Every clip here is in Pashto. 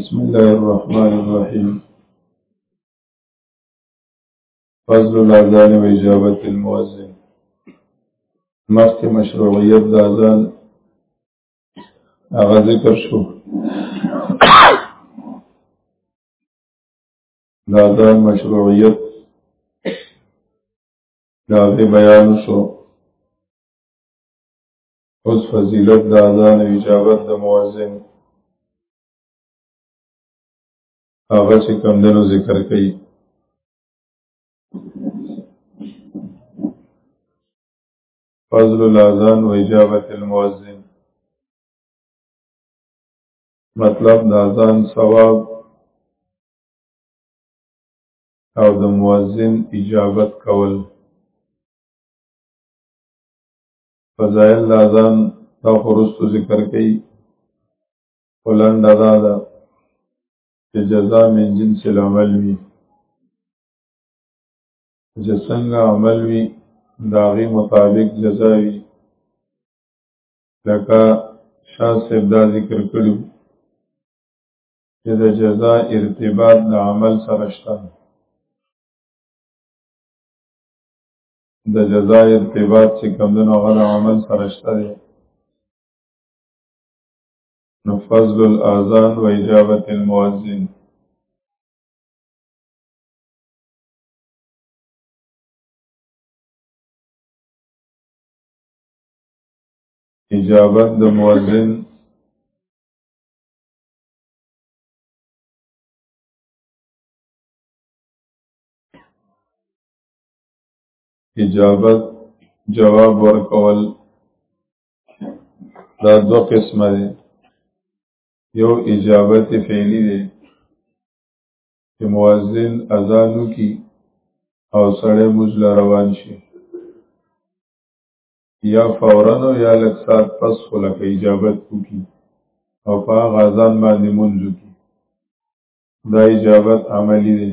بسم الله الرحمن الرحيم فضل الاذان و اجابت المؤذن مخت مشروعیت د اذان هغه ذکر شو د اذان مشروعیت دا به بیان شو اوس فضیلت د اذان اجابت د مؤذن هغه چې کمدنو ذکر کړي فضل الاذان و اجابت المؤذن مطلب د اذان ثواب او د مؤذن اجابت کول فضائل د اذان دا خورستو ذکر کوي ولنډ ادا ده چې جزا من جنس العمل وي چې څنګه عمل وي د هغې مطابق جزا وي لکه شاه صاحب دا ذکر کړي چې د جزا ارتباط د عمل سره شته د جزا ارتباط چې کمدنو غل عمل سرشته دی نو فضل الاذان و اجابت المؤذن اجابت د مؤذن اجابت جواب ورکول دا دو قسمه دی یو اجابت فعلی دی چې مؤذن اذان وکړي او سړی موږ له روان شي یا فورا او یا لږ ساعت پس خو لکه اجابت وکړي او په هغه اذان باندې مونځ وکړي دا اجابت عملی دی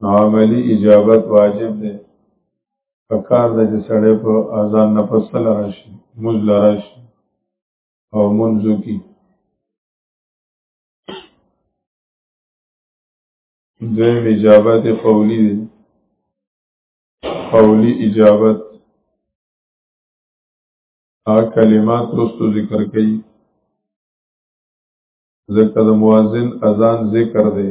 نو عملی اجابت واجب دی پکار د چې سړی په اذان نه پس سره راشي موږ لراشي او منځو کې دویم اجابت قولی دی قولی اجابت ا کلمات رستو ذکر کړي ذکر د مؤذن اذان ذکر دی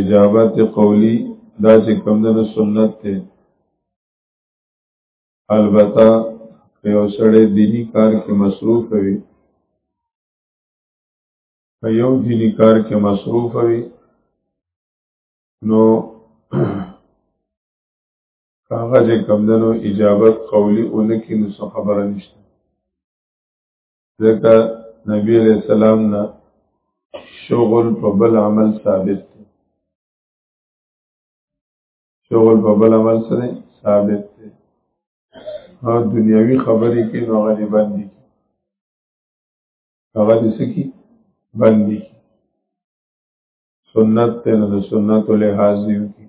اجابت قولی دا چې کم دنو سنت ته البته که یو سړی دینی کار کې مصروف وي که یو دینی کار کې مصروف وي نو هغه چې کم دنو اجابت قولی اونکې نو څه خبره نشته ځکه نبی علیہ السلام نه شغل په بل عمل ثابت دی شغل په بل عمل سره ثابت دی او دنیوي خبرې کې نو غني باندې هغه دې سکی باندې سنت ته نو سنت له حاضر کی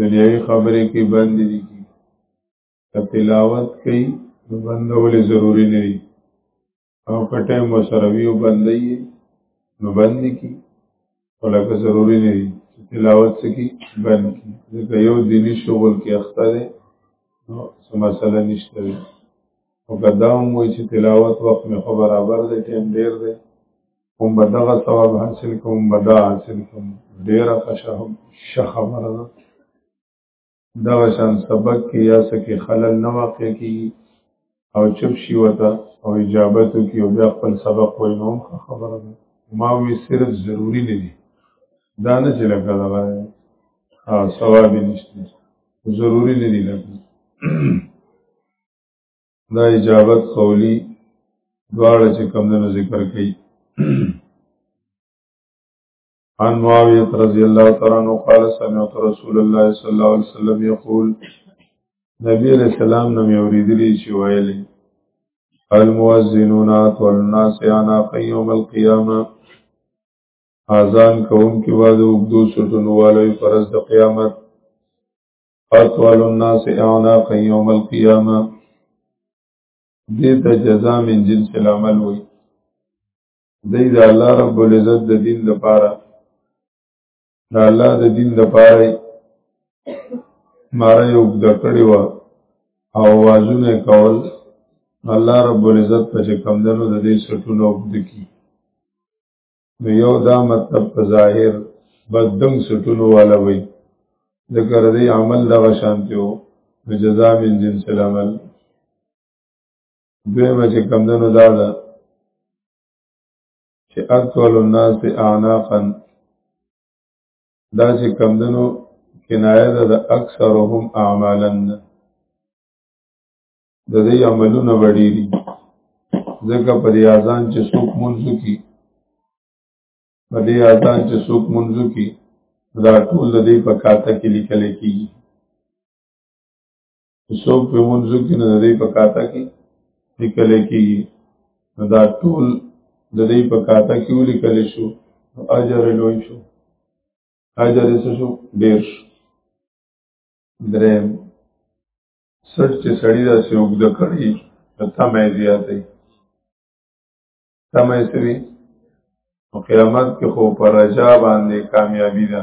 دنیوي خبرې کې باندې دي که تلاوت کوي نو بندول ضروری نه دي او که ټایم ورسره وي او بندوي یې نو بند یې کړي خو لکه ضروري نه دي چې تلاوت څه کړي بند کړي ځکه یو دیني شغل کې اخته دی نو څه مسله نشته وي او که دا هم وایي چې تلاوت وخت مې خو برابر دی ټایم ډېر دی هم به دغه ثواب حاصل کوم به دا حاصل کوم ډېره ښه خبره ده دا شان سبق کې یا سکه خلل نه واقع کی او چپ شي وتا او اجابت کی او بیا خپل سبق وای نو خبره ده ما وی صرف ضروری نه دي دا نه چې لګا دا ها ثواب نشته ضروری نه دي لګا دا اجابت قولی دواړه چې کم نه ذکر کړي عن معاویه رضی الله تعالی عنہ قال سمعت رسول الله صلی الله علیه وسلم یقول نبی علیہ السلام نو اوریدلی چې ویلي المؤذنون والناس انا قیوم القیامه اذان کوم کې واده وګدو سټونو والي فرض د قیامت اطول الناس انا قیوم القیامه دې ته جزاء من جنس العمل وي دی د الله رب العزت د دین لپاره د الله د دین لپاره ماره یو د کړی و او وازونه کول الله رب العزت په کوم دنو د دې سټونو وګد کی نو یو دا مطلب په ظاهر بدنګ سټونو والا وای ذکر دې عمل دا شانته او جزاء من جنس العمل دوی ما چې کمدنو دا ده چې اطول الناس اعناقا دا چې کمدنو کنایه ده د اکثرهم اعمالا د دې عملونه وړي دي ځکه په دې اذان چې څوک منځو کی په دې اذان چې څوک منځو کی دا ټول د دې په کاته کې لیکل کېږي څوک په منځو کې نه دی په کاته کې لیکل کېږي نو دا ټول د دې په کاته کې ولیکل شو اجر لوی شو اجر یې شو ډېر شو درېم سټ چې سړی دا سې وګد کړي تا مې زیاتې تا مې سوي او قیامت کې خو پر رجا باندې کامیابی ده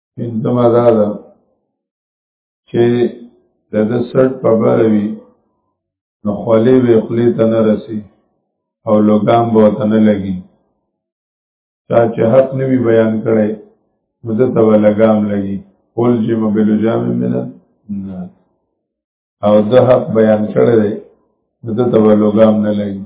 پنځمه دا ده چې د د سټ په بره وي نو خولې به خولې ته نه رسي او لوګام به ته نه لګي چا چې حق نه وي بیان کړي نو ده ته به لګام لګي قول جمع بلجام من النار او ده حق بیان کړی دی نو ده ته به لوګام نه لګي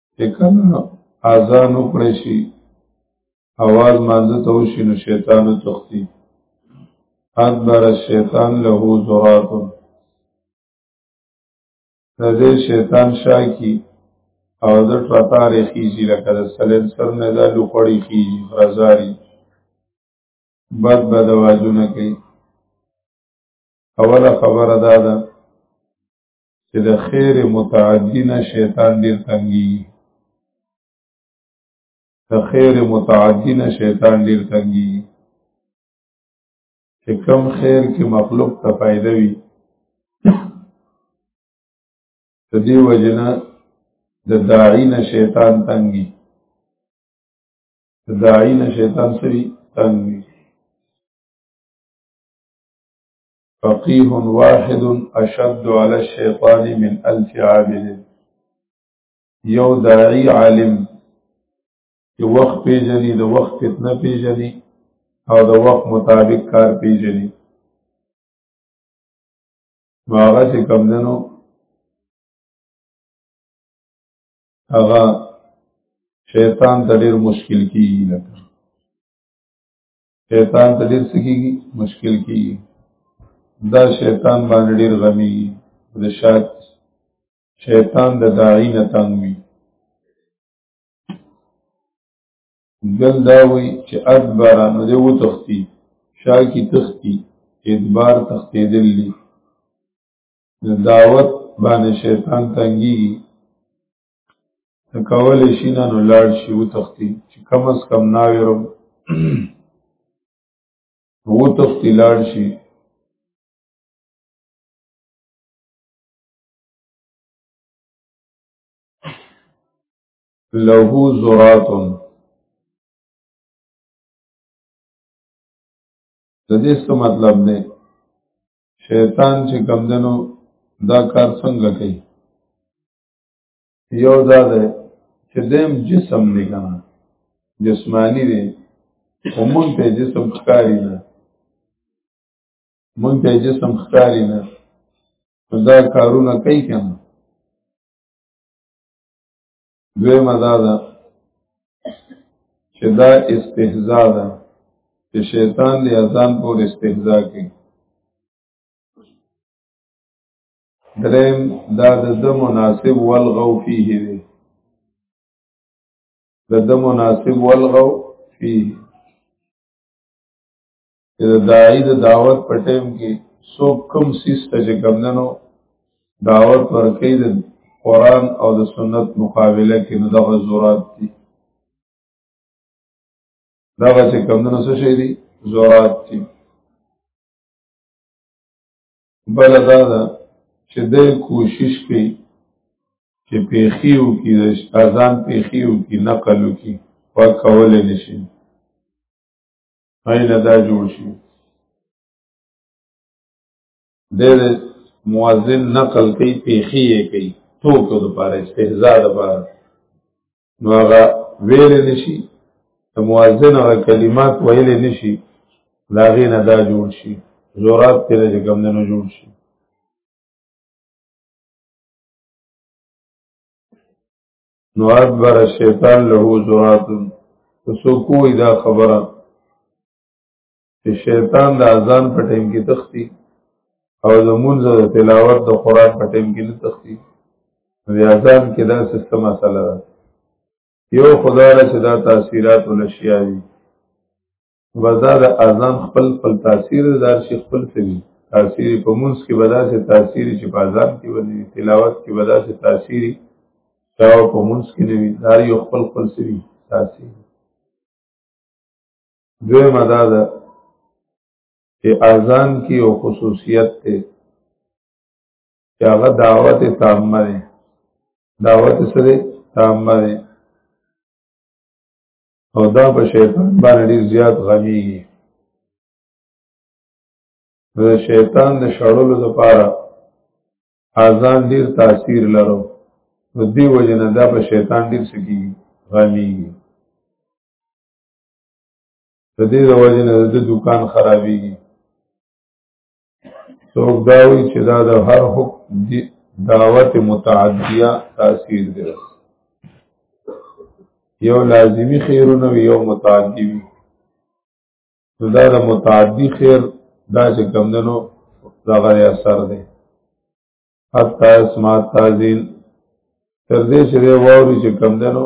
چې کله اذان وکړي شي اواز مانځه ته وشي نو شیطان تختی ادبر الشیطان له زرات د دې شیطان شاکی او د ټرتارې خیزی لکه د سلیم سر نه د لوخړی خیزی غزاری بد بد واجونه کوي اوله خبره دا ده چې د خیر متعدی نه شیطان ډیر تنګي د خیر متعدی نه شیطان ډیر تنګي چې کم خیر کې مخلوق ته فائدہ وي د دې وجنه د داعی نه شیطان تنګي د داعی نه شیطان سری تنګي فقيه واحد اشد على الشيطان من الف عابد یو داعی عالم چې وخت پیژني د وخت فتنه پیژني او د وخت مطابق کار پیژني نو هغه چې کم دنو هغه شیطان ته ډیر مشکل کیږي لکه شیطان ته ډیر سکیږي مشکل کیږي دا شیطان باندې ډیر غمي د شاد شیطان د داعی نه تنګ وي دل دا وی چې ادبر نو دی و تختی شا کی تختی ادبار تختی دلی دعوت باندې شیطان تنګي کول شي نه نو لاړ شي او تختی چې کم از کم ناویرم او تختی لاړ شي له زراتن د دې څه مطلب دی شیطان چې کمدنو دا کار څنګه کوي یو دا ده چې دیم جسم دی کنه جسمانی دی خو مونږ ته جسم ښکاری نه مونږ ته جسم ښکاری نه دا کارونه کوي کنه دوی مدا ده چې دا استهزاء ده چې شیطان دی اذان پور استهزاء کوي دریم دا د د مناسب والغو فيه دی د د مناسب والغو فيه د داعی د دعوت په ټیم کې سو کم سیس ته چې کمدنو دعوت ورکې د قرآن او د سنت مقابله کې نو دغه زورات دي دغه چې کمدنو څه شي دي زورات دي بل دا ده چې د کوشش کوي چې پیخیو کې د اذان پیخیو کې نقل وکي وا کول نشي هاي دا جوړ شي د مؤذن نقل کوي پیخیه کوي ټوکو د پاره استهزاء د پاره نو هغه ویل نشي د مؤذن هغه کلمات ویل نشي دا غي نه دا جوړ شي زورات تیر دې کم نه جوړ شي نو اکبر شیطان له زورات سو کوی دا خبره چې شیطان د اذان په ټیم کې تختی او د مونځ د تلاوت د قران په ټیم کې نه تختی بیا اذان کې دا سیستم مسله ده یو خدای چې دا تاثیرات ولشیاوي وزا د اذان خپل خپل تاثیر دار شي خپل سوي تاثیر په مونږ کې بدا سي تاثیر چې په اذان کې ولې تلاوت کې بدا سي تاثیر دا په مونږ کې نه وي دار یو خپل خپل سوي تاثیر دویمه دا ده چې اذان کې یو خصوصیت دی چې هغه دعوت تامه دی دعوت سره تامه دی او دا په شیطان باندې ډیر زیات غمیږي د شیطان د شړلو لپاره اذان ډیر تاثیر لرو د دې وجه نه دا په شیطان ډیر سکی غمیږي د دې د وجې نه د دکان خرابېږي څوک دا وایي چې دا د هر حکم دعوت متعدیه تاثیر دی یو لازمی خیرونه وي یو متعدی وي نو دا د متعدی خیر دا چې کمدنو دغه اثر دی حتی اسماعت تازین تر دې چې دی واوري چې کمدنو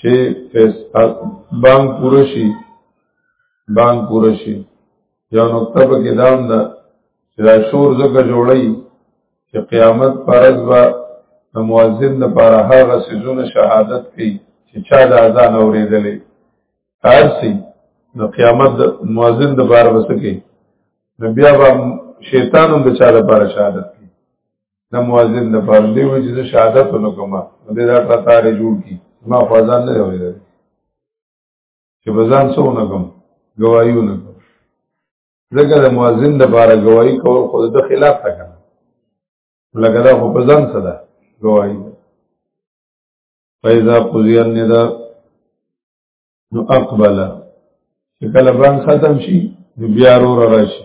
چې فیس بانک پوره شي بانک پوره شي یو نقطه په کې دام ده چې دا شور ځکه جوړوي چې قیامت پر ورځ به د مؤذن لپاره هغه سيزونه شهادت کوي چې چا د اذان اورېدلې هر سي د قیامت مؤذن د بار وسکي نو بیا به شیطان هم د چا لپاره شهادت کوي د مؤذن د پر دی و چې شهادت نو کما د دا قطار جوړ کی ما فزان نه وي چې بزان سو نه کوم گواہی نه کوم ځکه د مؤذن د بار گواہی کول خو د خلاف تا کنه لکه دا خو بزان صدا گواہی فاذا قضي النداء نو اقبل چې کله بان ختم شي نو بیا ورو راشي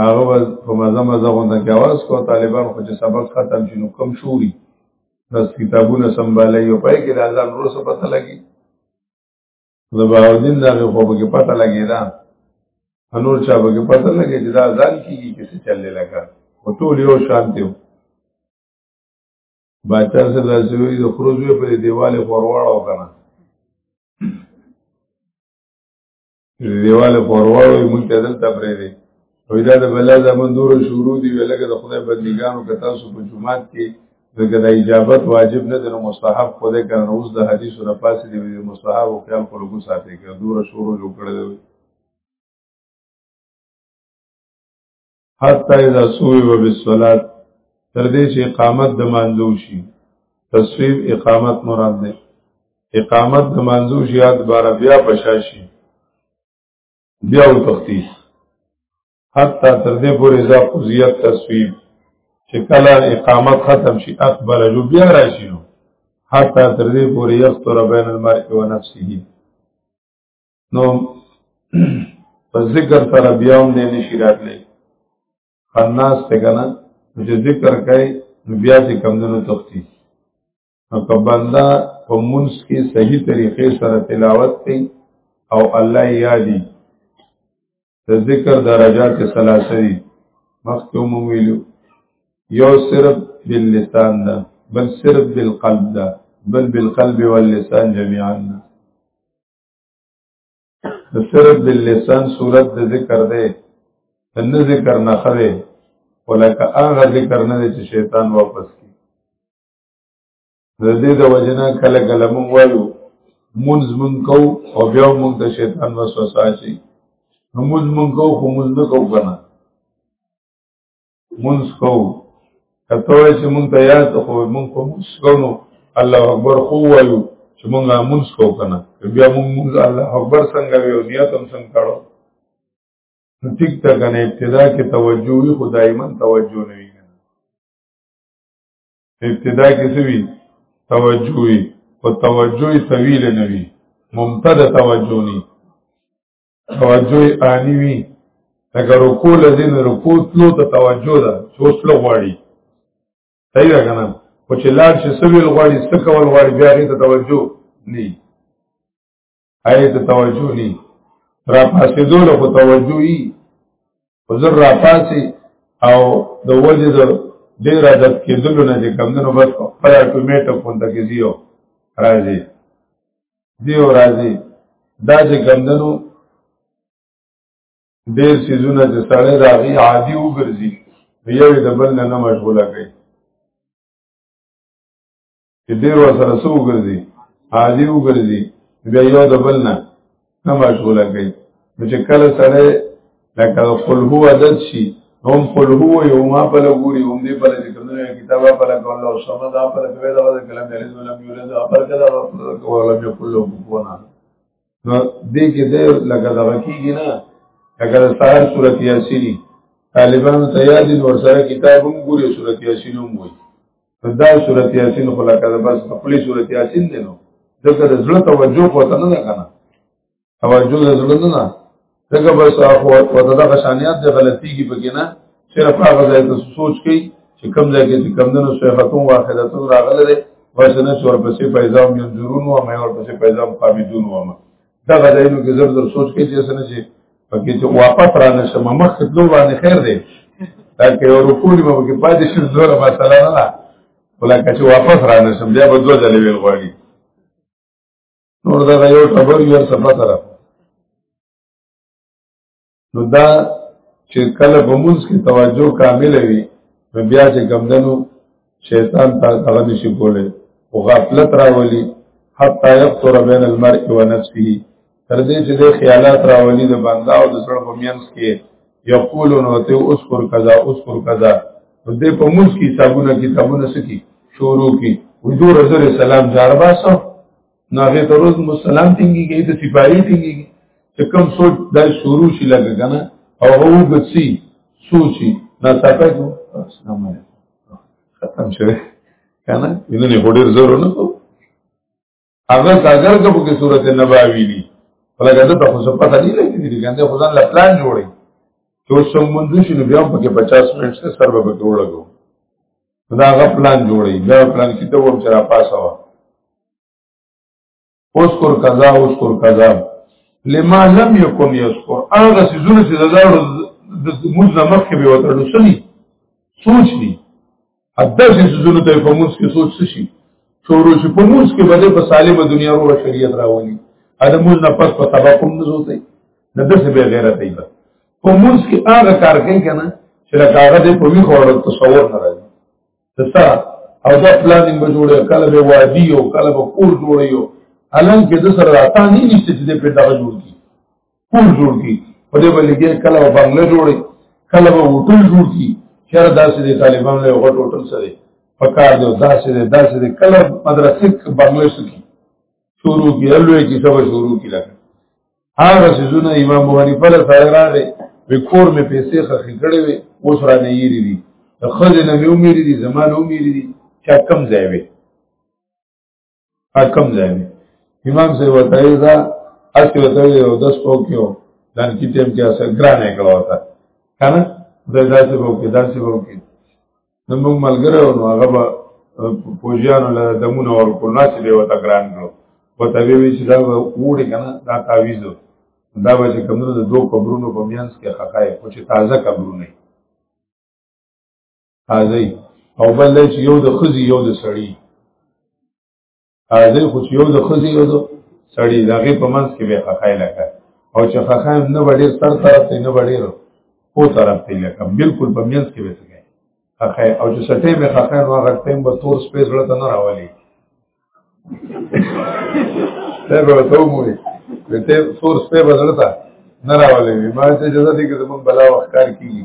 هغه بس په مزه مزه غونډه کې आवाज کو طالبان خو چې سبق ختم شي نو کم شوري بس کتابونه سنبالي او پای کې راځان روسه پته لګي د باودین دا خو به کې پته لګي دا انور چا به کې پته لګي چې دا ځان کیږي چې څه چلې لګا او ټول یو شان دی باچا سره راځوي د خروج په دیواله خورواړو کنه دیواله پرواړو موږ ته دلته پرې دی وې دا د بل زمون دور شروع دی ولکه د خدای بندګانو که تاسو په جمعات کې دغه د اجابت واجب نه دی نو مستحب خو دې کنه اوس د حدیثو نه پاسې دی مستحب او خیال خلکو کو ساتي که دور شروع جوړ کړی دی حتی اذا سوی و بالصلات تر دې چې اقامت د مانځو شي تصویب اقامت مراد ده اقامت د مانځو شي یاد بار بیا پشاشي بیا او تختی حتی تر دې پورې اذا قضیت تصویب چې کله اقامت ختم شي اقبل جو بیا راشي نو حتی تر دې پورې یستر بین المرء و نفسه نو په ذکر سره بیا هم نه نشي راتلی خناس ته کنه چې ذکر کوي بیا چې کمزونو تختی نو که بنده په منځ کې صحیح طریقې سره تلاوت کوي او الله یادي د ذکر درجات ثلاثه دي مخکې مو ویلو یو صرف باللسان ده بل صرف بالقلب ده بل بالقلب واللسان جميعا صرف باللسان صورت د ذکر ده ان ذکر نه خره ولکه هغه ذکر نه چې شیطان واپس کی د دې د وجنه کله کله مونږ وایو مونږ مونږ کو او بیا مونږ د شیطان وسوسه چی مونږ مونږ کو خو مونږ نه کو کنه مونږ کو کته وای چې مونږ ته یاد خو مونږ کوم کو نو الله اکبر خو وایو چې مونږ مونږ کو کنه بیا مونږ مونږ الله اکبر څنګه ویو نیت هم څنګه کړو ټیک ته کنه ابتدا کې توجه وي خدای من توجه نه وي ابتدا کې څه وي توجه وي او توجه طویل نه وي ممتد توجه نه توجه آنی وی لکه رکو لذین رکو تلو ته توجه ده چې اوس له غواړي صحیح ده کنه خو چې لاړ شي سویل غواړي څه کول غواړي بیا هغې ته توجه نی هغې ته توجه نی را پاسېدو له خو توجه یي خو زر را پاسې او د وجې د ډېر عادت کېدلو نه چې کمدنو بس په خپل اټومیټه فون ته کې ځي راځي دیو راځي دا چې کمدنو ډیر سیزونه چې سړی راغي عادي وګرځي یو د بل نه نه مشغوله کوي چې ډیر ورسره سو وګرځي عادي وګرځي بیا یو د بل نه نه مشغوله کوي چې کله سړی لکه قل هو عدد شي هم قل هو یو ما په لګوري هم دې په لګ کوم کتاب په لګ الله او سما دا په لګ ویل غوړ کلام دې نو لم یولد پر کدا ولا مې قل له کوونه نو دې کې دې لګا دا کیږي نه لکه سهار سورۃ یاسین طالبان ته یاد دي ور سره کتاب هم ګوري سورۃ یاسین هم وایي دا سورۃ یاسین خو لکه بس خپل سورۃ یاسین دی نو دغه زړه توجه کوته نه کنه توجه د زړه نه ده دغه بس اخو او دغه شانیات د غلطي کې پکې نه صرف هغه ځای ته سوچ کوي چې کم ځای کې چې کم دنو صحتون واخدتون راغله ده بس نه څور پسې پیدا مې ضرور نو مې ور پسې پیدا قابضون و ما دغه ځایونو کې زر زر سوچ کوي چې څنګه چې پکې چې واپس را نشم مخ ته دوه باندې خیر دی دا کې ورکول مې پکې پاتې شي زور مسله نه ده ولکه چې واپس را نشم بیا به دوه ځلې ویل غواړي نور دا یو خبر یو صفه سره نو دا چې کله په موږ کې توجه کامل وي نو بیا چې کمدنو شیطان تا هغه نشي کولای او غفلت راولي حتی یقطر بین المرء و نفسه تر دې چې د خیالات راولي د بندا او د سره په مینس کې یقولون وته اوس پر قضا اوس پر قضا نو دې په موږ کې حسابونه کتابونه سکی شروع کی حضور رسول سلام جارباسو نو هغه ته روز مو سلام ټینګيږي د سپاری ټینګيږي چې کوم سوچ دا شروع شي لګا کنه او هو بچي سوچي نا تاکه جو اسلام علیکم ختم شوه کنه ینه هډیر زور نه کو هغه اگر که په صورت نباوی دي ولګه ته خو څه پته نه لګي دي کنه خو ځان لا پلان جوړي چې څومره مونږ شي نو بیا په 50 منټ سره سر به جوړ لګو دا غ پلان جوړي دا پلان کې ته وم چې را پاسه وا اوس کور قضا اوس کور قضا لما لم يكن يذكر هغه سيزونه چې زړه د موږ نه مخکې به وته لوسني سوچ دي حدث سيزونه ته په موږ کې سوچ شي شروع شي په موږ کې بده په سالمه دنیا او شریعت راولي ادموز نه پس په سبا کوم نه زوته نه د څه به غیرت ایبه په موږ کې هغه کار کوي کنه چې لکه هغه دې په وی خور تصور نه راځي تسا او دا پلانینګ به جوړه کله به وادي او کله به کور جوړي او الان کې د سره راته نه نشته چې په دغه جوړ کی کور جوړ کی په دې باندې کې کله به بنگله جوړي کله به هوټل جوړ کی چیرې داسې د طالبانو له هوټل هوټل سره پکار دی داسې دی داسې دی کله مدرسې بنگله سکی شروع کی الوی کی سبا شروع کی لکه هغه سيزونه امام ابو حنیفه له سره راغی په کور مې پیسې خخې کړې وي اوس را نه یې دي د خځې نه مې ومې دي زمانه ومې دي چې کم ځای وي کم ځای وي امام صاحب وتاي دا اسی وتاي یو د سپو کېو دان کی ټیم کې اثر ګرانه کړو تا کنه دا داسې وو کې داسې وو کې زموږ ملګری او هغه به پوجیانو له دمونه ور کړنا چې به وتا ګران کړو په تبي وی چې دا وړي کنه دا تعویز دا به چې کومو د دوه قبرونو په میانس کې خخای خو چې تازه قبرونه تازه او بل چې یو د خزي یو د سړی حاضر خو چې یو د خزي یو د سړی دغه په منځ کې به خخای لکه او چې خخای نه وړي سر طرف ته نه وړي او طرف ته لکه بالکل په منځ کې به څنګه خخای او چې سټې به خخای نو هغه ټیم به تور سپیس لته نه راولي ته به ته مو ته تور سپیس بدلتا نه راولي ما چې جزا دي کې زمون بلا وخت کار کیږي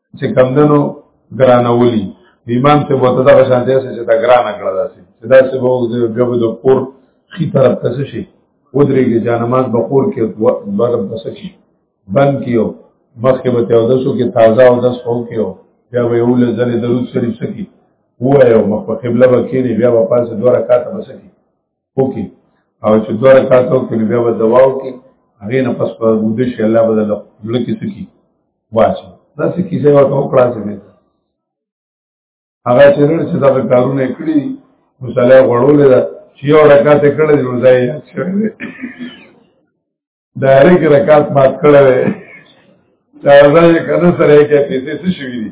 چې کمدنو ګرانولي امام ته وته دا شانته چې دا ګران کړه داسې چې دا څه وو د غو د پور خي طرف ته شي ودرېږي جانماز بقور کې برب بس شي بند کیو مخکې به ته اودسو کې تازه اودس هو کیو بیا به یو لزل درود شریف سکی وایو مخ په قبله وکینی بیا په پاسه دوه رکعات بس کی وکړي او چې دوه رکعات وکړي بیا به دوا وکړي هغه نه پس په ګوډ شي الله بدل لړ کې سکی واچي دا څه کیسه ورته وکړه چې هغه چې لړ چې دا کارونه کړی مصالح غړولې ده چې یو رکعت کړل دی روزای شوی ډایرک رکات مات کړه وې دا ځای کنه سره کې پیسې څه شوې دي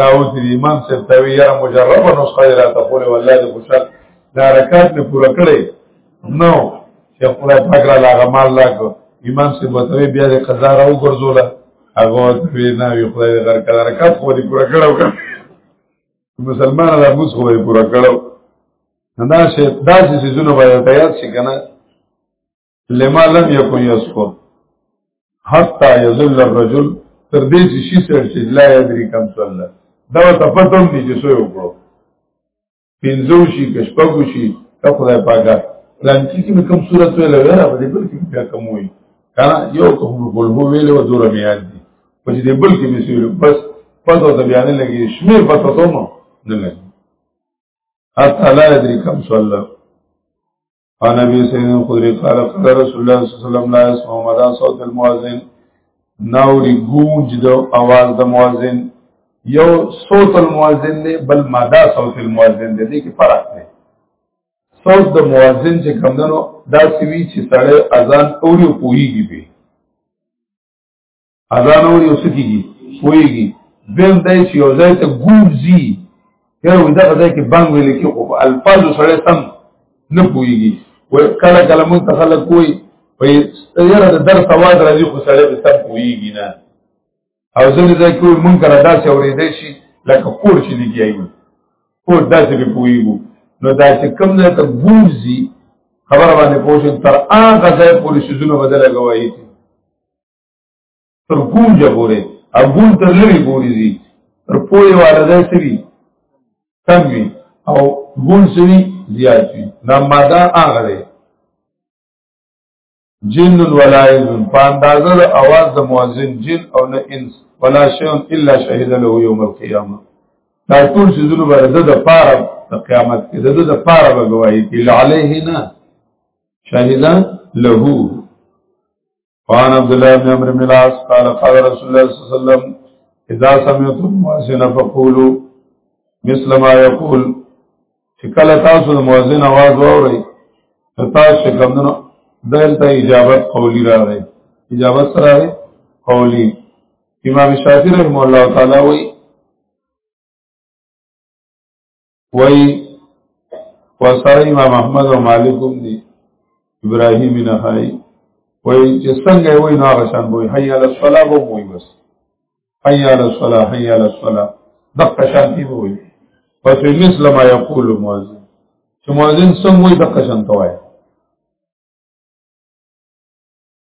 راوتی دي امام صاحب ته وی یاره مجربه نسخه را ته کوله والله دې خوشاله دا رکات نه پوره کړې نو چې خدای پاک را لاغه مال لاګو امام صاحب ته بیا دې قضا راو ګرځوله هغه وی نه وی خدای دې غر کړه رکات خو دې پوره کړو مسلمان لا موږ خو دې پوره کړو دا شی دا چې زونه باید تیار شي کنه لما لم يكن يسخر حتى يذل الرجل تر دې چې شي سر چې لا يدري كم صلى دا ته پته هم نشي سوې وکړو پنځو شي کشپګو شي ته خدای پاکه لانچی کې کوم صورت ویل ویل په دې بل کې بیا کوم وي کنه یو ته هم بول هو ویل و دوره میاد دي په دې بل کې به سویل بس پته ته بیان لګي شمیر پته ته نو نه لګي حتی لا یدری کم صلی الله او نبی سید خدری قال قال رسول الله صلی الله علیه وسلم لا يسمع مدى صوت المؤذن ناوری گونج د اواز د مؤذن یو صوت المؤذن دی بل مدى صوت المؤذن دی دې کې فرق دی صوت د مؤذن چې کمندنو دا سوي چې سړی اذان اوري او پوهیږي به اذان اور یو سکیږي ویږي بل دای چې یو ځای ته ګورځي یو دا ځای کې بنګ ویل کې خو الفاظ سره سم نه پويږي و کله کله مون تخلق کوئی په یره د درس आवाज راځي خو سره به سم پويږي نه او ځنه ځای کې مون کړه دا چې اورېدې شي لکه کور چې دی کیږي کور داسې به پويږي نو دا چې کم ځای ته ګورځي خبر باندې پوښتنه تر هغه ځای پولیسو بدل غوايي تر ګونجه پورې او ګون تر لري پورې زی تر پوهې والا ځای سری کم وي او ګون سری زیات وي دا ماده هغه دی جن ولا اذن په اندازه د اواز د مؤذن جن او نه انس ولا شيء الا شهد له يوم القيامه دا ټول چې زونه بر د پاره د قیامت کې د د پاره به گواہی کې عليه نه شهدا له وان عبد الله بن عمرو بن العاص قال قال رسول الله صلی الله علیه وسلم اذا سمعتم مؤذن فقولوا مثل ما يقول چې کله تاسو د مؤذن आवाज واورئ تاسو چې کومنه دلته اجابت قولی راغی اجابت سره راغی قولی امام شافعی رحمه الله تعالی وایي وای وسره امام احمد او مالک هم دي ابراهیم نه هاي وای چې څنګه وای نو هغه شان وای حي علی الصلاه وو وای بس حي علی الصلاه حي علی الصلاه دغه شان دی وای پس مثل ما یقول مؤذن چې مؤذن څنګه وای دغه شان توای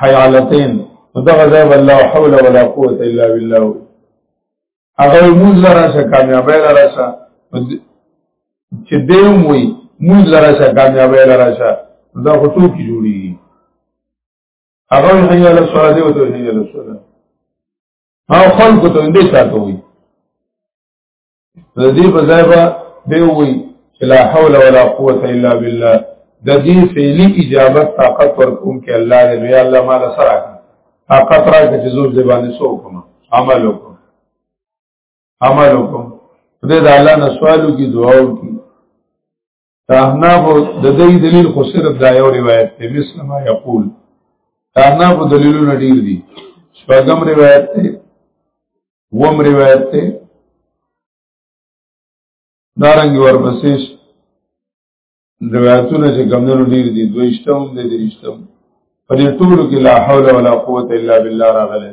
حیالتین دغه ځای والله حول ولا قوت الا بالله هغه موږ لره څه کامیابی لره څه چې دیو موي موږ لره څه کامیابی لره څه دا خو څوک جوړي هغه حیاله سره دی او ته حیاله سره او خلکو ته اندې ساتوي د دې په ځای به به وي چې لا حول ولا قوت الا بالله د دې فعلی اجابت طاقت پر کوم کې الله دې بیا الله مال سره طاقت راکړي چې زوب دې باندې سو کوم عمل وکړم عمل وکړم دې د الله نه سوالو کی دعاو کی تاحناف د دې دلیل خو صرف دا یو روایت دی مثل ما یقول تاحناف دلیلونه ډیر دي شپږم روایت دی وم روایت دی دارنګ ورپسې روایتونه چې ګمنو ډیر دي دویشتم د دریشتم په دې ټولو کې لا حول ولا قوت الا بالله راغلی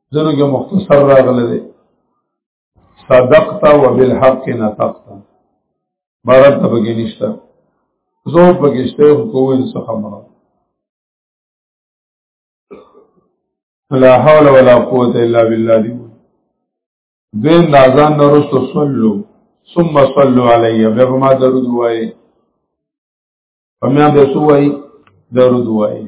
ځنو کې مختصر راغله ده صدقت وبالحق نطقت بارت ته بګی نشته زور بګیشته کوو انسه خبره لا حول ولا قوت الا بالله دی دین لازان نرست صلو ثم صلو علی بیا ما درود وای بیا به سو وای درود وای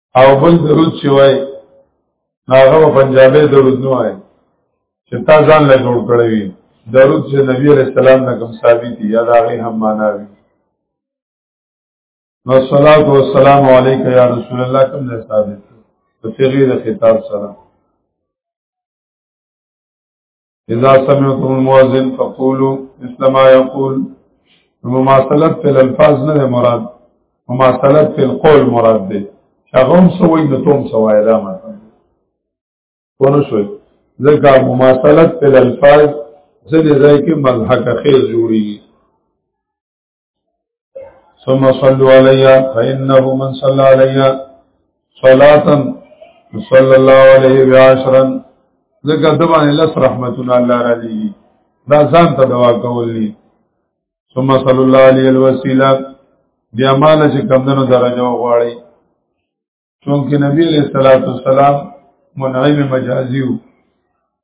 او بل درود چې وای هغه په پنجابي درود نه وای چې تا ځان له جوړ کړی وي درود چې نبی عليه السلام نه کوم ثابت دی یا دا غي هم معنا وي نو صلوات و سلام علیک یا رسول الله کوم ځای ثابت په تغیر خطاب سره اذا سمعتم المؤذن فقولوا مثل ما يقول مماثلت په الفاظ نه مراد مماثلت په القول مراد دی هغه هم سوې د توم سوای دا مطلب ونه شوي ځکه مماثلت په الفاظ ځلې ځای کې مضحکه خیز جوړیږي ثم صلوا علي فإنه من صلى علي صلاة صلى الله عليه وعشرا ذکر دبان لس رحمتنا الله را لگی دا ځان ته دوا کول دي ثم صلى الله عليه الوسيله بیا مال چې کمندونو درجه وغواړي چونکه نبی علیہ الصلوۃ والسلام منعم مجازی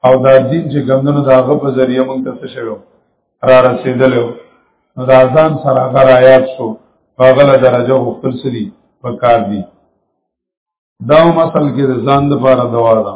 او دا دین چې ګمندونو دا غو په ذریعہ مونږ ته شوو را رسیدلو نو دا ځان سره غر آیات شو هغه درجه خپل سری پکار دی دا مسل کې ځان د پاره دوا ده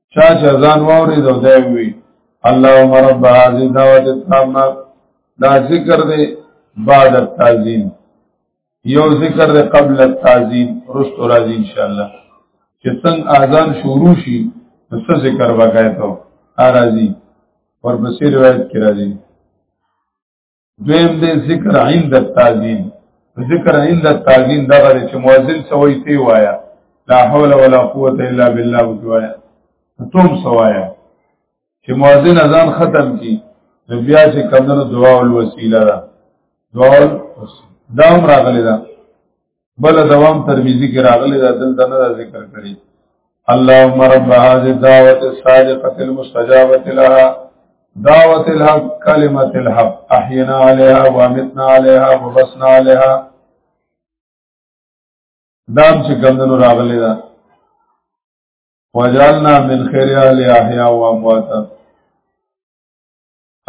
چا چې اذان ووري دا دی وی اللهم رب هذه دعوت التامه دا ذکر دی بعد التعظیم یو ذکر دی قبل التعظیم رست راځي ان شاء الله چې څنګه اذان شروع شي نو څه ذکر وکایته راځي ورپسې روایت کې راځي دویم دې ذکر عند التعظیم ذکر عند التعظیم دا غره چې مؤذن سوي تی وایا لا حول ولا قوت الا بالله وتوایا تم سوایا چې مؤذن اذان ختم کی نو بیا چې کمنو دعا او وسیله ده دعا دا هم راغلی ده بل دوام ترمذی کې راغلی دا دلته نه ذکر کړی اللهم رب هذه الدعوه الصادقه المستجابه لها دعوه الحق كلمه الحق احينا عليها وامتنا عليها وبسنا عليها دام چې ګندنو راغلی دا وجعلنا من خير اهل احياء واموات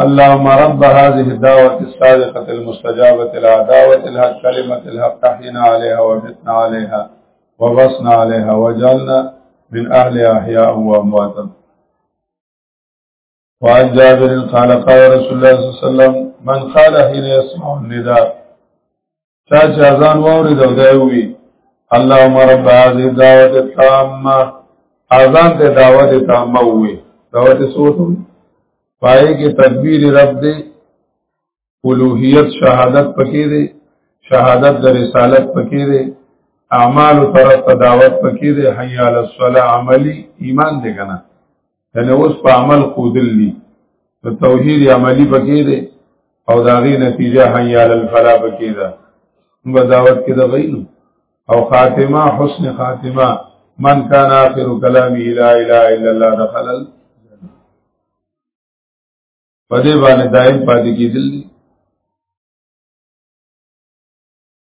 اللهم رب هذه الدعوة الصادقة المستجابة دعوة لها كلمة الحق احينا عليها وفتنا عليها وبصنا عليها وجعلنا من اهل احياء وامواتا وعن جابر قال قال رسول الله صلى الله عليه وسلم من قال حين يسمع النداء چا چې اذان واوري دا دی وی اللهم رب هذه الدعوه التامه اذان ته دعوت تامه وی دعوت سوت پای کې تکبیر رب دې اولوہیت شهادت پکې دې شهادت د رسالت پکې دې اعمال طرف ته دعوت پکې دې حي علی الصلاه عملی ایمان دې کنه یعنی اوس په عمل خودل دي ته توحید عملی پکې دی او دا غي نتیجه حی علی الفلا پکې ده موږ دعوت کې ده غینو او خاتمه حسن خاتمه من کان اخر کلامی لا اله الا الله دخل پدې باندې دائم پاتې کیدل دي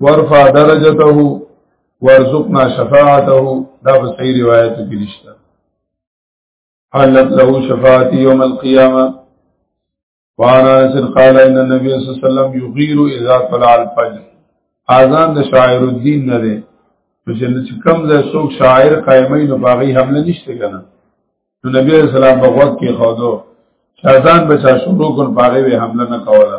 ورفع درجته ورزقنا شفاعته دا په صحیح روایت کې نشته حلت له شفاعت یوم القیامه وعن انس قال ان النبي صلى الله عليه وسلم يغير اذا طلع الفجر اذان د شاعر الدين نه دی چې کوم ځای څوک شاعر قائمې نو باغی حمله نشته کنه نو نبی صلی الله علیه وسلم په وخت کې خودو شاذان بچا شروع کول باغی به حمله نه کوله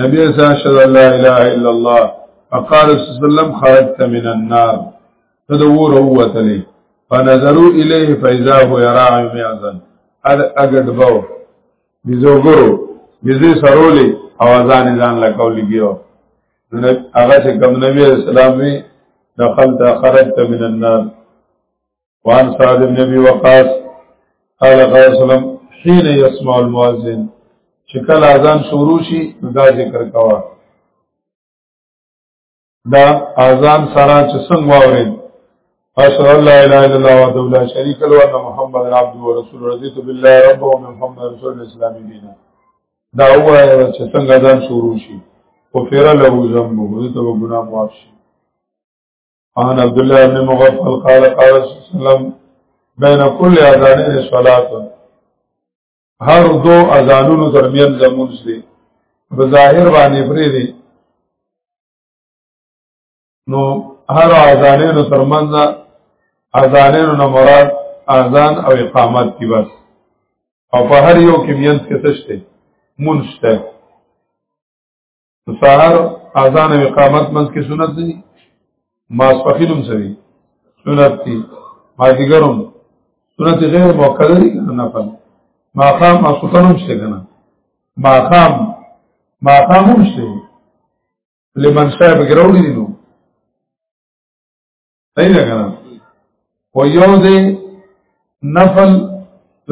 نبی صلی الله علیه وسلم لا اله الا الله فقال صلی الله علیه وسلم خرجت من النار تدور وتلی فنظروا الیه فاذا هو يرى معزن اګډ باو بيزوګرو بيزي سرولې اوازان ځان لا کولی کیو هغه چې کوم نبی اسلام وی دخلت خرجت من النار وعن سعد بن ابي وقاص قال قال وسلم حين يسمع المؤذن چې کله اذان شروع شي دا ذکر کوا دا اذان سره چې څنګه واورید اشهد ان لا اله الا الله وحده لا شريك له وان محمد عبده ورسوله رضيت بالله رب ومحمد رسول الاسلام دينا دا وایي چې څنګه اذان شروع شي او فیر له ذنبه دې ته ګناه معاف شي عن عبد الله بن مغفل قال قال رسول الله صلی الله علیه وسلم بین کل اذانین صلات هر دو اذانونو ترمنځ زمونږ دي په ظاهر باندې پرې دي نو هر اذانینو ترمنځ اذانینو نه مراد اذان او اقامت کی بس او په هر یو کې مینځ کې تشته مونږ ته سهار اذان او اقامت منځ کې سنت دي ماسپخین هم سوي سنت دي ماګیګرم سنت غیر موکد دي نه پم ماقام اسوتن هم شته کنه ماقام ماقام هم شته لمن صاحب ګرولې دي نو صحیح ده کنه او یو دې نفل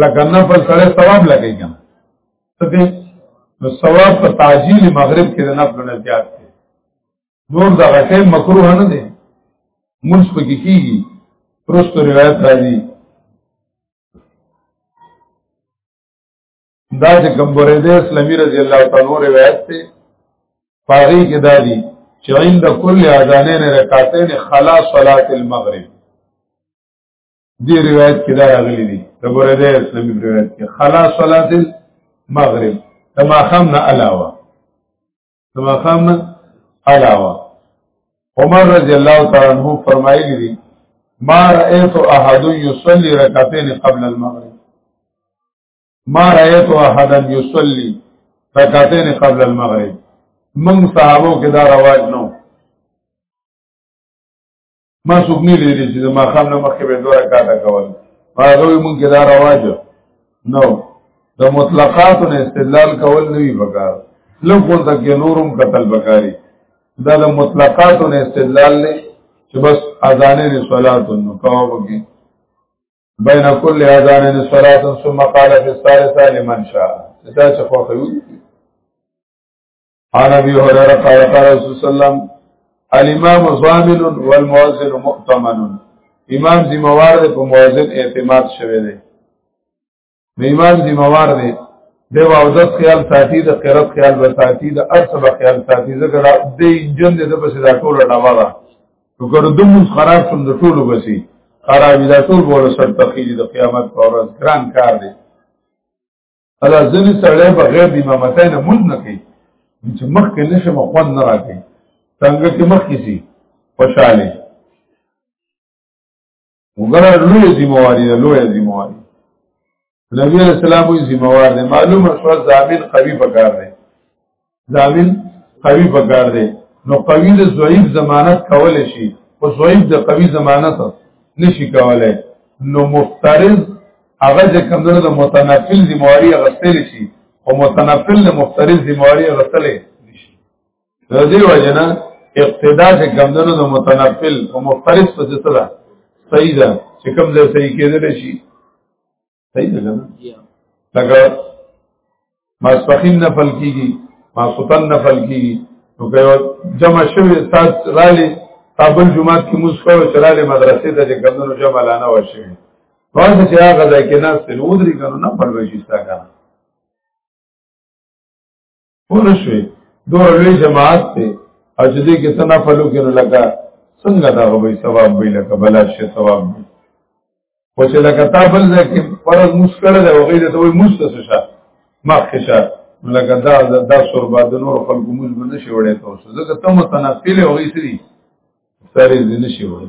لکه نفل سره ثواب لګی کنه څه دې نو ثواب په تعجیل مغرب کې د نفل نه زیات دی نور دا غټه مکروه نه دی مونږ په کې کیږي پرستو روایت راځي دا چې کوم بریده اسلامي رضی الله تعالی عنہ روایت ته پاغي کې دادی چې عند کل اذانین رکعتین خلا صلات المغرب دې روایت کې دا راغلي دي د بریده اسلامي روایت کې خلا صلات المغرب کما خمنا علاوه کما خمنا علاوه عمر رضی الله تعالی عنہ فرمایلی دي ما رأيت احد يصلي ركعتين قبل المغرب ما رأيت احدا يصلي رکعتين قبل المغرب من صحابو کې دا رواج نو ما څوک نه لري چې ما خام نه مخکې به دوه رکعاته کول هغه مونږ کې دا رواج نو د مطلقات نه استدلال کول نه وی پکار لږه تک نورم قتل بکاری دا د مطلقات نه استدلال نه چې بس اذانې صلات نو کاوه کې بین کل اذان صلاه ثم قال في الثالثه لمن شاء دا چې خو کوي عن ابي هريره قال قال رسول الله صلى الله عليه وسلم الامام ضامن والمؤذن مؤتمن امام ذمہ وار دی په مؤذن اعتماد شوی دی نو امام ذمہوار دی دی او د خیال ساتي د قرات خیال به ساتي د ارسب خیال ساتي ځکه دا د انجن د بس دا ټول ډاوا ده نو ګره د موږ خراب شوم د ټولو بسي خراب دا ټول بوله سر تخیل د قیامت پر ورځ ګران کار دی الا ځنی سړی په غیر د امامتای نه مونږ نه کوي چې مخ کې نشه مخون نه راکې څنګه چې مخ کې سي خوشاله وګړه لوی ذمہواری ده لوی ذمہواری نبی علیہ السلام وی ذمہوار ده معلومه شو ضامن قوی پکار ده ضامن قوی پکار ده نو قوی د ضعیف ضمانت کول شي او ضعیف د قوی ضمانت نشي کولای نو مفترض هغه چې کمزره د متنفل ذمہواری غسل شي او متنفل د مفترض ذمہواری غسل د دې وجنه اقتدا چې کمندونو د متنفل او مفترض په څه ده صحیح ده چې کوم ځای صحیح کېدل شي صحیح ده کنه لکه ماسپخین نفل کیږي ماسوتن نفل کیږي نو که جمع شوی سات رالی تابل جمعات کې موږ کوو چې رالی مدرسې ته چې کمندونو جمع لانه وشي واسه چې هغه ځای کې ناس ته نو درې کنه نه پړوي شي تا کنه پوه شوې دوه لوی جماعت دی او چې دې کې سنا فلو کې نو لکه څنګه دا غوي ثواب وي لکه بلا شي ثواب وي او چې لکه تا بل ځکه فرض مشکل ده او غیر ته وي مستسه شه مخکې شه لکه دا دا سور بعد نور خلکو موږ باندې شي وړې تاسو ځکه ته متنفل او غیسري ساري دې نشي وړې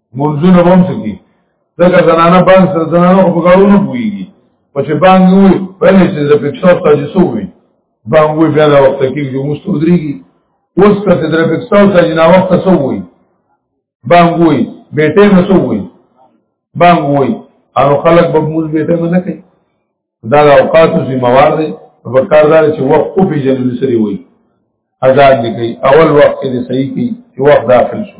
منځونه هم سکی دغه زنانه باندې سره زنانه په کارونه کوي په چې باندې وي پرې چې د پکساس تاجي سووي باندې وي بیا د وخت کې یو مستودريږي اوس که د پکساس تاجي نه وخت سووي باندې وي بیٹه نه سووي باندې وي او خلک به موږ بیٹه نه کوي دا د اوقاتو ذمہوار دي په کار دار چې وخت او په جنل سره وي آزاد دي کوي اول وخت کې صحیح کوي چې وخت داخل شو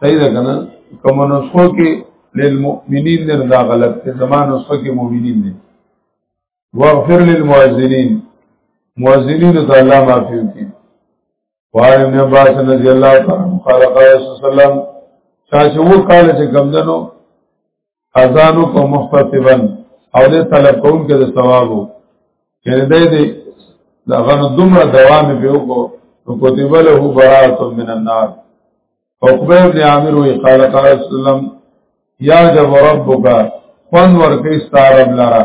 صحیح ده کنه کوم نسخو کې للمؤمنین نه دا غلط ته زمانه نسخو کې مؤمنین نه واغفر للمؤذنین مؤذنین ته الله معافي وکړي وعن ابن عباس رضی الله تعالی عنہ قال قال صلی الله علیه وسلم چا چې وو کال چې کمندنو اذان کو محتسبا او دې طلب کوم کې د ثواب یعنی دې دې دا غن دومره دوام به وکړو نو کتب له برات من النار عقبه بن عامر وی قال قال وسلم یا جب ربک فن ورکی ستارب لرا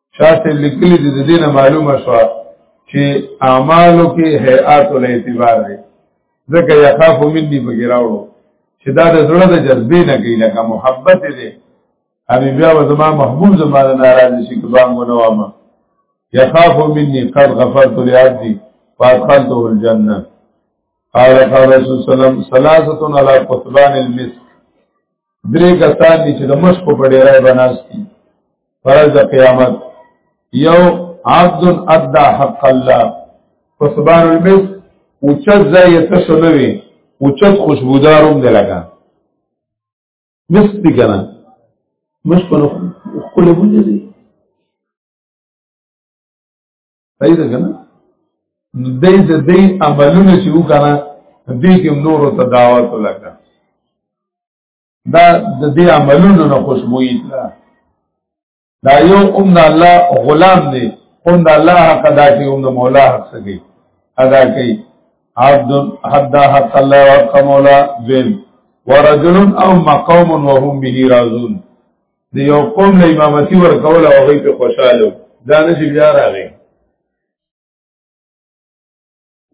شاسې لیکلي د دې نه معلومه شو چې اعمالو کې هيئات له اعتبار دی ځکه یخاف مني بګی راوړو چې دا د زړه د جذبې نه کوي لکه محبت دی ابي بیا و زما محبوب زما ناراض شي که بانګ نه وامه یخاف مني قد غفرت لعبدي فادخلته الجنه قال قال رسول الله صلى الله عليه وسلم ثلاثه على قطبان المسك درې کسان دي چې د مشکو په ډیرای بناستي فرض د قیامت یو عبد ادا حق الله فسبان المس اوچت ځای یې څه شو نه وي اوچت خوشبودار هم دی لګا مس دي که نه مشکو نه ښکلې بوجه دي صحیح ده کنه نو دای د دې عملونه چې وکړه دې کې نور ته دعوت ولکه دا د دې عملونو نه خوشبوئی ده دا یو ام د الله غلام دی ام د الله حق ادا کوي ام د مولا حق سګي ادا کوي عبد حدا حق الله او مولا ذل ورجل او مقام وهم به راضون د یو قوم له امامتي ورکول او هغه په خوشاله دا نشي بیا راغی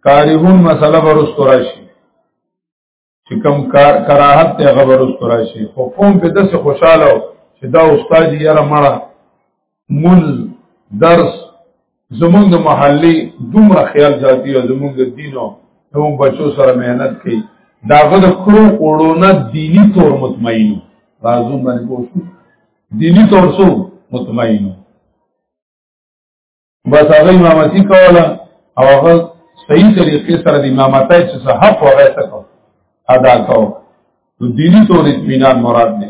کارهون مسله ورستو راشي چې کوم کراهت ته غبر ورستو راشي خو قوم په داسې خوشاله چې دا استاد یې را مړه مل درس زمونږ د محلي دومره خیال ساتي او زمونږ د دین او زمونږ بچو سره مهنت کوي داغه د کرو اوړونه دینی طور مطمئنو راځو باندې پوښتنه دینی طور سو مطمئنو بس هغه امامتی کوله او هغه صحیح طریقې سره د امامتای چې څه حق وغه تکو ادا کو نو دینی طور اطمینان مراد نه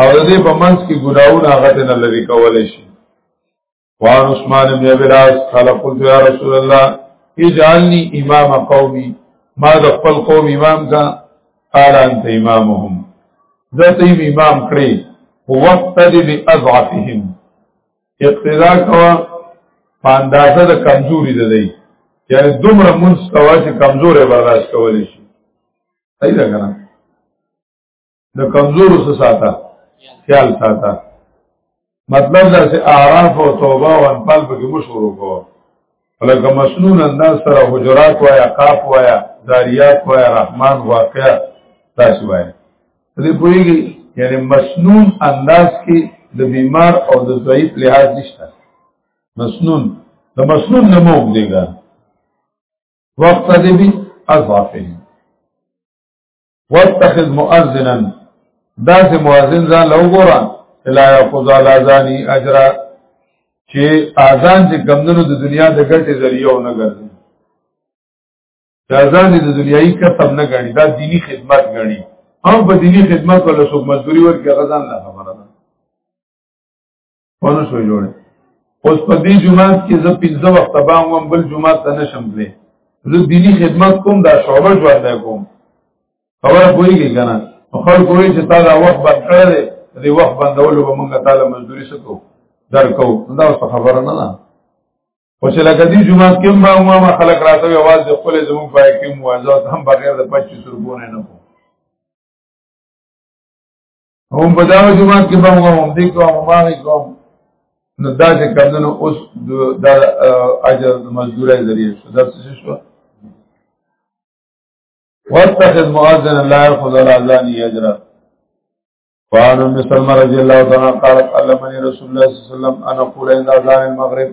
او د دې په منځ کې ګناونه هغه ته نه لري کولای شي وان عثمان بن ابي العاص قال قلت يا رسول الله اجعلني امام قومي ما د خپل قوم امام کا قال انت امامهم ذاته امام کړی وقت دې باضعفهم اقتدا کوا په اندازه د کمزوري ده دی یعنی دومره منځ کوا چې کمزورې برداشت کولی شي صحیح ده کنه د کمزور سره ساته خیال ساته مطلب دا چې اعراف او توبه او انفال به موږ شروع کوو لکه مسنون انداز سره حجرات وایا قاف وایا داریات وایا رحمان واقعا تاسو وایا دې پوریږي یعنی مسنون انداز کې د بیمار او د ضعیف لحاظ نشته مسنون د مسنون نمو دیګا وقتد بی اضعافهم واتخذ مؤذنا دا سه مؤذن ځان لو ګورا لا يقض على ذاني اجر چې اذان چې کمندونو د دنیا د ګټې ذریعہ نه ګرځي دا ځان د دنیایي کسب نه غړي دا دینی خدمت غړي هم په دینی خدمت ولا څوک مزدوري ورکړي غزان نه خبره ده ونه شو جوړ اوس په دې جمعات کې زه پنځه وخت بام وم بل جمعات ته نشم تللی زه دینی خدمت کوم دا شعبه ژوندی کوم خبره پوهېږي که نه نو خلکو وایي چې تا دا وخت بند کړی دی د دې وخت بندولو به مونږ تاله مزدوري څه کوو درکو دا اوس خبره نه ده خو چې لکه دې جمعات کې هم بام وم خلک راته وایي اواز د خپلې زمونږ پای کې مو هم بغیر د پچیس روپو نه نه کوم هم په دا جمعه کې به موږ هم دې کوم ما کوم نو دا چې کمنو اوس د اجر مزدوري ذریعہ شو دا څه شو واتخذ مؤذن لا ياخذ على اذان اجرا فعن ام سلمہ رضی اللہ تعالی عنہ قالت علمني رسول الله صلی الله علیه وسلم ان اقول عند اذان المغرب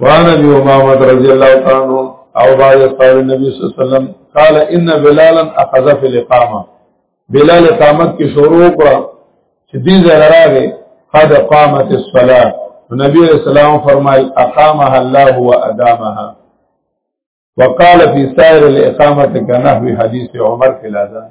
وعن ابي امامه رضي الله تعالى عنه او بعد قال النبي صلى الله عليه وسلم قال ان بلالا اخذ في الاقامه بلال اقامت کی شروع کړه چې دې زراغه قد قامت الصلاه نبی علیہ السلام فرمایل اقامها الله وادامها وقال في سائر الاقامه كنحو حديث عمر في الاذان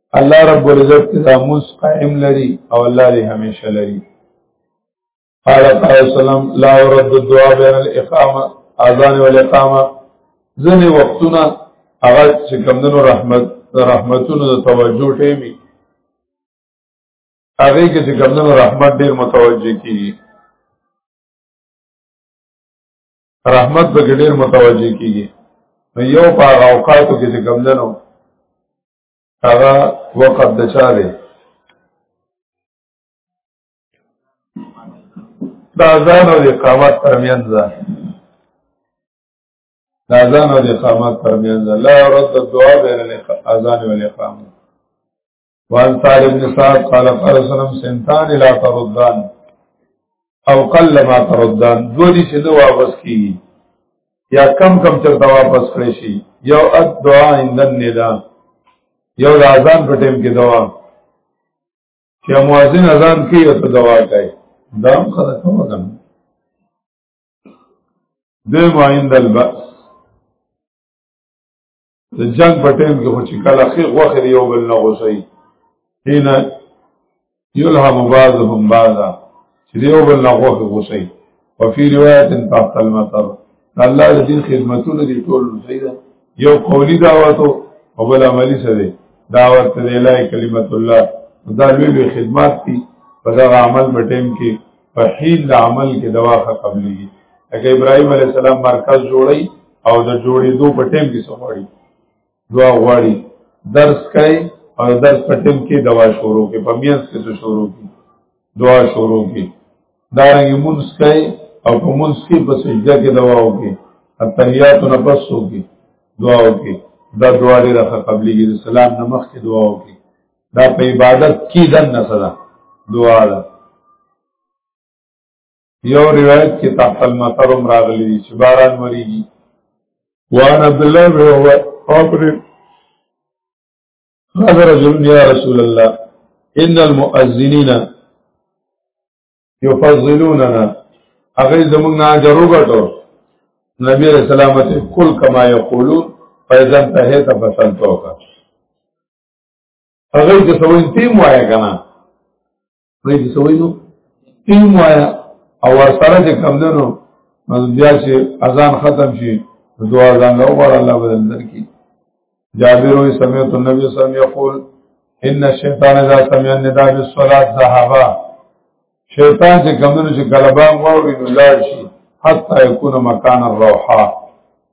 الله رب العزت دا موس قائم لري او الله دې همیشه لري قال صلی الله علیه وسلم لا يرد الدعاء بين الاقامه اذان والاقامه ځنه وختونه هغه چې کمندونو رحمت رحمتونو د توجه ټیمی هغه کې چې کمندونو رحمت ډیر متوجه کیږي رحمت به ډیر متوجه کیږي نو یو په اوقاتو کې چې کمندونو هغه وقف د چا دی دا ځان او اقامت ترمنځ ده دا ځان او اقامت ترمنځ ده لا رد الدعاء بین الاذان والاقامه وان طالب بن سعد قال قال سلام سنتان لا تردان او قل ما تردان دو دي چې دو واپس کیږي یا کم کم چرته واپس کړی شي یو اد دعا اندن ندا یو د اذان په ټیم کې دوا چې مؤذن اذان کوي او ته دوا کوي دا هم خدای ته وګڼه دوی عند البأس د جنگ په ټیم کې خو چې کله خې غوخه یو بل نه غوسي حين يلهم بعضهم بعضا چې یو بل نه غوخه غوسي او فی روایت تحت المطر الله د دین خدمتونه دي ټول سیدا یو قولی دعوت او بل عملی سره دعوت ته الای کلمت الله دا لوی به خدمات دي په دا عمل په ټیم کې په حین د عمل کې دواخه قبلي اګه ابراهيم عليه السلام مرکز جوړي او د جوړېدو په ټیم کې سموري دوا غواړي درس کوي او درس په ټیم کې دوا شروع کې په میاس کې څه شروع کې دعا شروع کې دا رنګ مونږ کوي او په مونږ کې په سجده کې دوا وکي اتحیات نه پس وکي دعا وکي دا دعا لري راخه قبلي کې سلام نمخ کې دعا وکي دا په عبادت کې دنه صدا دعا ده یو روایت کې تحت المطر راغلی دی چې باران وریږي وان عبد الله بن عمر خبر قال رجل يا رسول الله ان المؤذنين يفضلوننا هغه زموږ نه اجر وګټو نبی رسول الله ته کل کما یقولون فیضا ته ته پسند وکړه هغه چې سوین تیم وای کنه نه دي سوي نو علم وایا او سره چې کم دنو نو بیا چې اذان ختم شي دعا اذان له وړ الله بدل درکې جابر وی سمعت النبي صلی الله علیه وسلم یقول ان الشیطان اذا سمع النداء بالصلاه ذهب شیطان چې کم دنو چې کلبان ووري نو لاړ شي حتى يكون مكان الروحه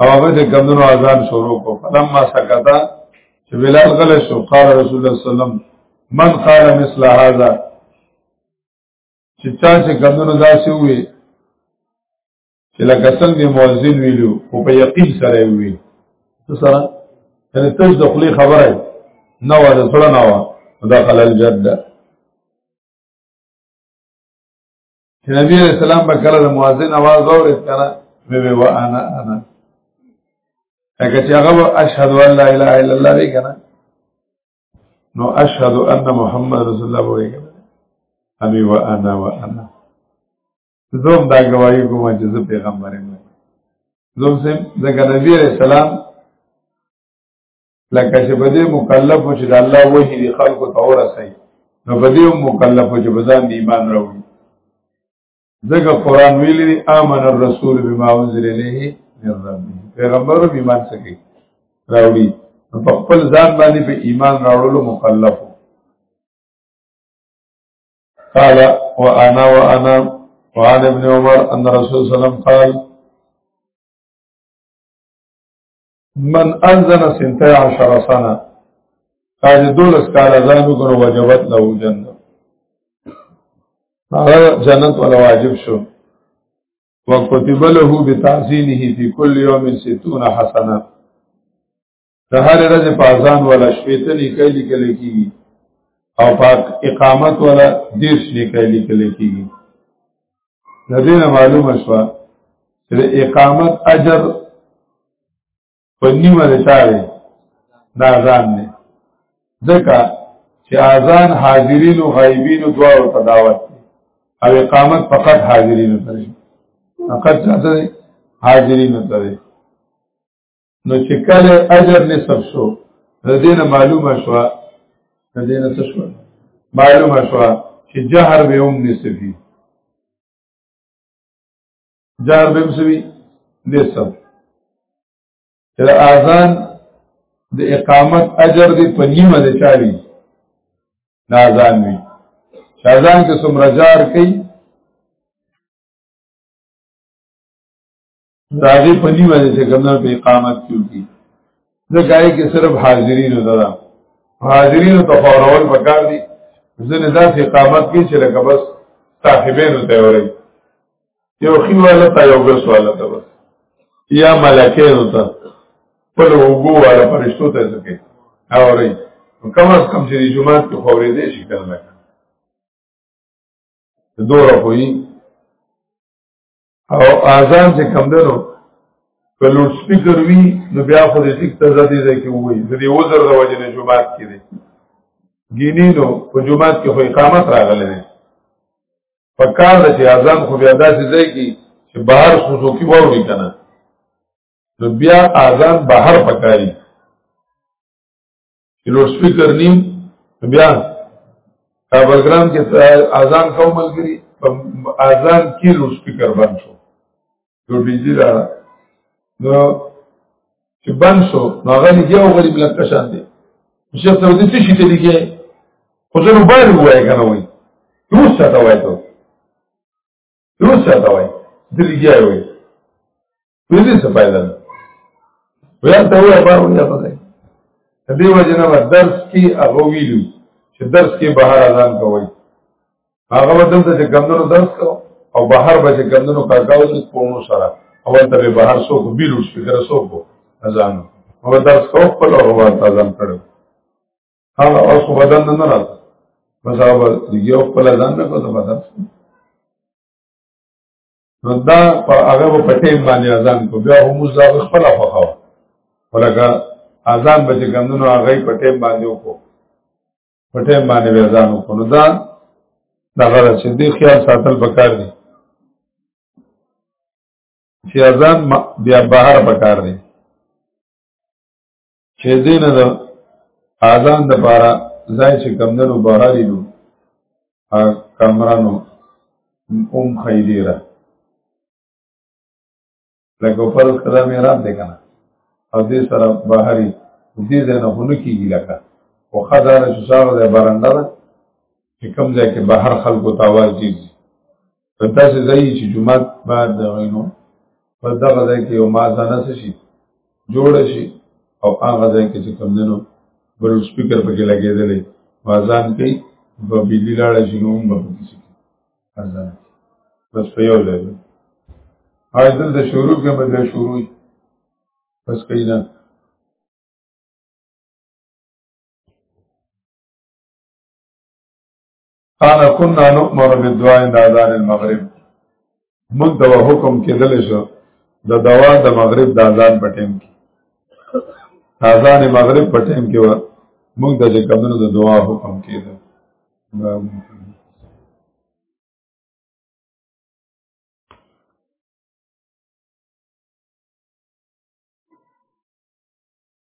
او هغه د کمونو اذان شروع کو فلما سکتا چې بلال غل شو قال رسول الله صلی الله علیه وسلم من قال مثل هذا چې چا چې کمونو داسې وي چې لکه څنګه مؤذن ویلو او په یقین سره وی څه سره یعنی تاسو د خلی خبره نه و د سره نه و داخل الجده چې نبی علیہ السلام به کله د مؤذن आवाज اورید کنه به به وانا انا هغه چې هغه اشهد ان لا اله الا الله وی کنه نو اشهد ان محمد رسول الله وی کنه ابي وانا وانا زوم دا گواہی کوم چې زه پیغمبر یم زوم سم د نبی علیہ السلام لکه چې په دې مکلف چې د الله وحي دی خلکو ته ورسي نو په دې مکلف چې بزان دی ایمان راوړي ځکه قران ویلي امن الرسول بما انزل الیه من ربه پیغمبر به ایمان سکی راوړي په خپل ځان باندې په ایمان راوړلو مکلف قال وانا وانا وعن ابن عمر ان رسول صلی الله علیه وسلم قال من انزن سنتا عشر سنه کاجه دولس کاله ځان وګنو وجبت له جنت هغه جنت ولا واجب شو وكتب له بتعزيله في كل يوم 60 حسنه د هر ورځې په اذان ولا شپېته لیکل لیکل کیږي او په اقامت ولا دیش لیکل لیکل کیږي د دې نه معلومه شوه چې د اقامت اجر په نیمه رساله دا ځان نه ځکه چې اذان حاضرین او غایبین دواړو ته دعوت او اقامت فقط حاضرین ته فقط چاته حاضرین ته نو چې کله اجر نسب شو د دې نه معلومه شو د دې نه څه شو معلومه شو چې جهر به هم نسبي جهر به هم سوي نسب چې اذان د اقامت اجر دی په نیمه د چاوي نازان وي شازان کې څومره جار کوي داغه په دی باندې چې کومه په اقامت کیږي دا ګای کې صرف حاضرین ده حاضرین ته فورول پکار دي ځنه دا چې اقامت کې چې لکه بس صاحبین ته وره یو خیواله ته یو بس والا ته بس یا ملکین ته په لوګو والا فرشتو ته ځکه اوري کم از کم چې جمعه کې خورې دې شي کنه دوره کوي او اذان چې کم دنو که لوډ سپیکر وي نو بیا خو دې ټیک ته ځدې ځای کې وایي د دې وزر د وجې نه جمعات کې دی ګینی نو په جمعات کې خو اقامت راغلی دی په کار ده چې اذان خو بیا داسې ځای کې چې بهر خصوصو کې واوري که نه نو بیا اذان بهر پکاري لوډ سپیکر نیم بیا کابلګرام کې اذان کوم ملګری اذان کې لوډ سپیکر بند شو نو بيزي را نو چې بند شو نو هغه لګي او غریب لکه شان دي شیخ سره دې څه شي ته لګي خو زه موبایل وای کنه وای یو څه تا وای ته یو څه تا وای دې لګي وای دې څه فائدہ ده ویل ته وایي په ویل ته ده دې وجه نه درس کې هغه ویلو چې درس کې بهر اذان کوي هغه ودل ته ګندنو درس کو او بهر به ګندنو کاکاو چې پونو سره اول ته بهر سو کو بیرو سپیکر سو کو اذان او درس کو په لور ورته اذان کړو هغه اوس بدن نه راځي بس هغه یو خپل اذان نه کو ته بدن نو دا په هغه په ټیم باندې اذان کو بیا هم زه خپل فخو ولکه اذان به څنګه هغه په ټیم باندې وکړو په ټیم باندې اذان وکړو نو دا دا غره چې دې خیال ساتل پکار دي چې اذان بیا بهر پکار دي چې دین د اذان د پاره ځای چې کمندونو بارالي نو ا کمرانو اوم خیلی را لکه فرض کړه مې را دې کنه او دې سره بهاري دې زنه هونه کیږي لکه او خدای له شاو د براندا چې کوم ځای کې بهر خلکو تاواز دي په تاسو ځای چې جمعه بعد دا غینو په دغه ځای کې یو مازانه شي جوړ شي او هغه ځای کې چې کم دنو بل سپیکر پکې لګېدلې مازان کوي په بجلی لاړ شي نو هم پکې شي اذان بس په یو ځای حاج دلته شروع کې به بیا شروع بس کوي نه قال كنا نؤمر بالدعاء عند اذان المغرب موږ د حکم کېدل شو د دوا د مغرب د اذان په ټیم کې اذان مغرب په ټیم کې و موږ د کمنو د دعا حکم کېده